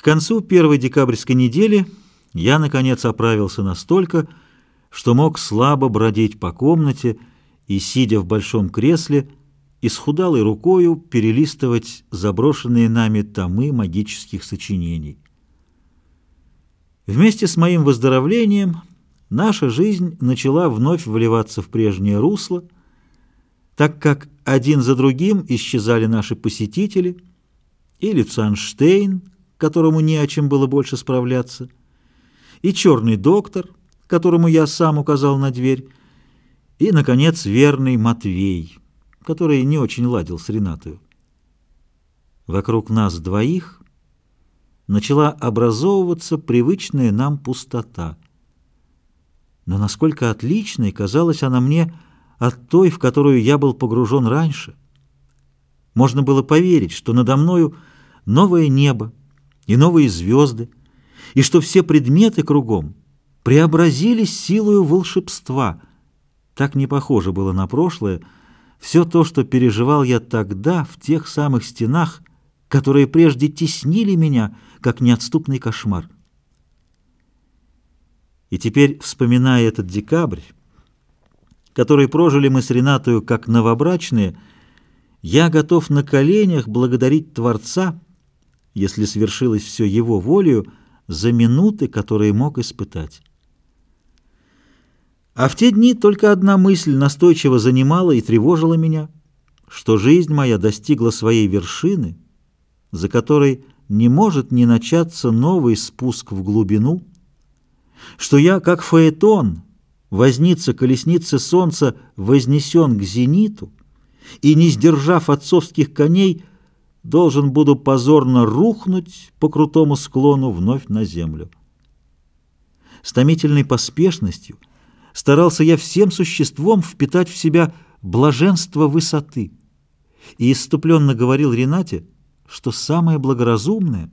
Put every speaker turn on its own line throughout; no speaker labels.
К концу первой декабрьской недели я, наконец, оправился настолько, что мог слабо бродить по комнате и, сидя в большом кресле, исхудалой рукою перелистывать заброшенные нами томы магических сочинений. Вместе с моим выздоровлением наша жизнь начала вновь вливаться в прежнее русло, так как один за другим исчезали наши посетители, и Люцанштейн, которому не о чем было больше справляться, и черный доктор, которому я сам указал на дверь, и, наконец, верный Матвей, который не очень ладил с Ренатою. Вокруг нас двоих начала образовываться привычная нам пустота. Но насколько отличной казалась она мне от той, в которую я был погружен раньше. Можно было поверить, что надо мною новое небо, и новые звезды, и что все предметы кругом преобразились силою волшебства. Так не похоже было на прошлое, все то, что переживал я тогда в тех самых стенах, которые прежде теснили меня, как неотступный кошмар. И теперь, вспоминая этот декабрь, который прожили мы с Ренатою как новобрачные, я готов на коленях благодарить Творца, если свершилось все его волею, за минуты, которые мог испытать. А в те дни только одна мысль настойчиво занимала и тревожила меня, что жизнь моя достигла своей вершины, за которой не может не начаться новый спуск в глубину, что я, как фаэтон, возница колесницы солнца, вознесен к зениту, и, не сдержав отцовских коней, должен буду позорно рухнуть по крутому склону вновь на землю. С томительной поспешностью старался я всем существом впитать в себя блаженство высоты и иступленно говорил Ренате, что самое благоразумное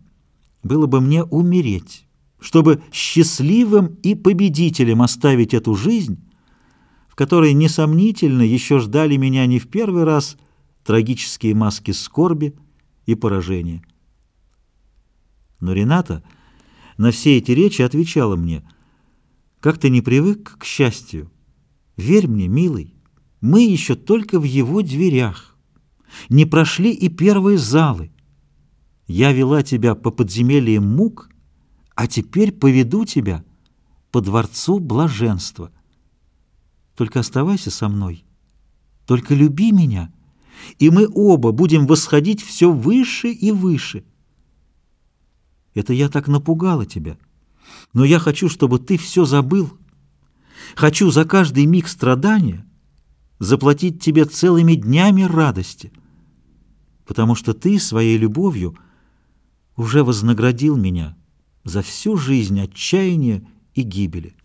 было бы мне умереть, чтобы счастливым и победителем оставить эту жизнь, в которой, несомнительно, еще ждали меня не в первый раз трагические маски скорби, и поражение. Но Рената на все эти речи отвечала мне, «Как ты не привык к счастью? Верь мне, милый, мы еще только в его дверях, не прошли и первые залы. Я вела тебя по подземельям мук, а теперь поведу тебя по дворцу блаженства. Только оставайся со мной, только люби меня» и мы оба будем восходить все выше и выше. Это я так напугала тебя. Но я хочу, чтобы ты все забыл. Хочу за каждый миг страдания заплатить тебе целыми днями радости, потому что ты своей любовью уже вознаградил меня за всю жизнь отчаяния и гибели.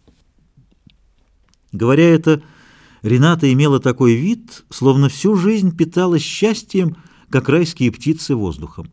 Говоря это, Рената имела такой вид, словно всю жизнь питалась счастьем, как райские птицы воздухом.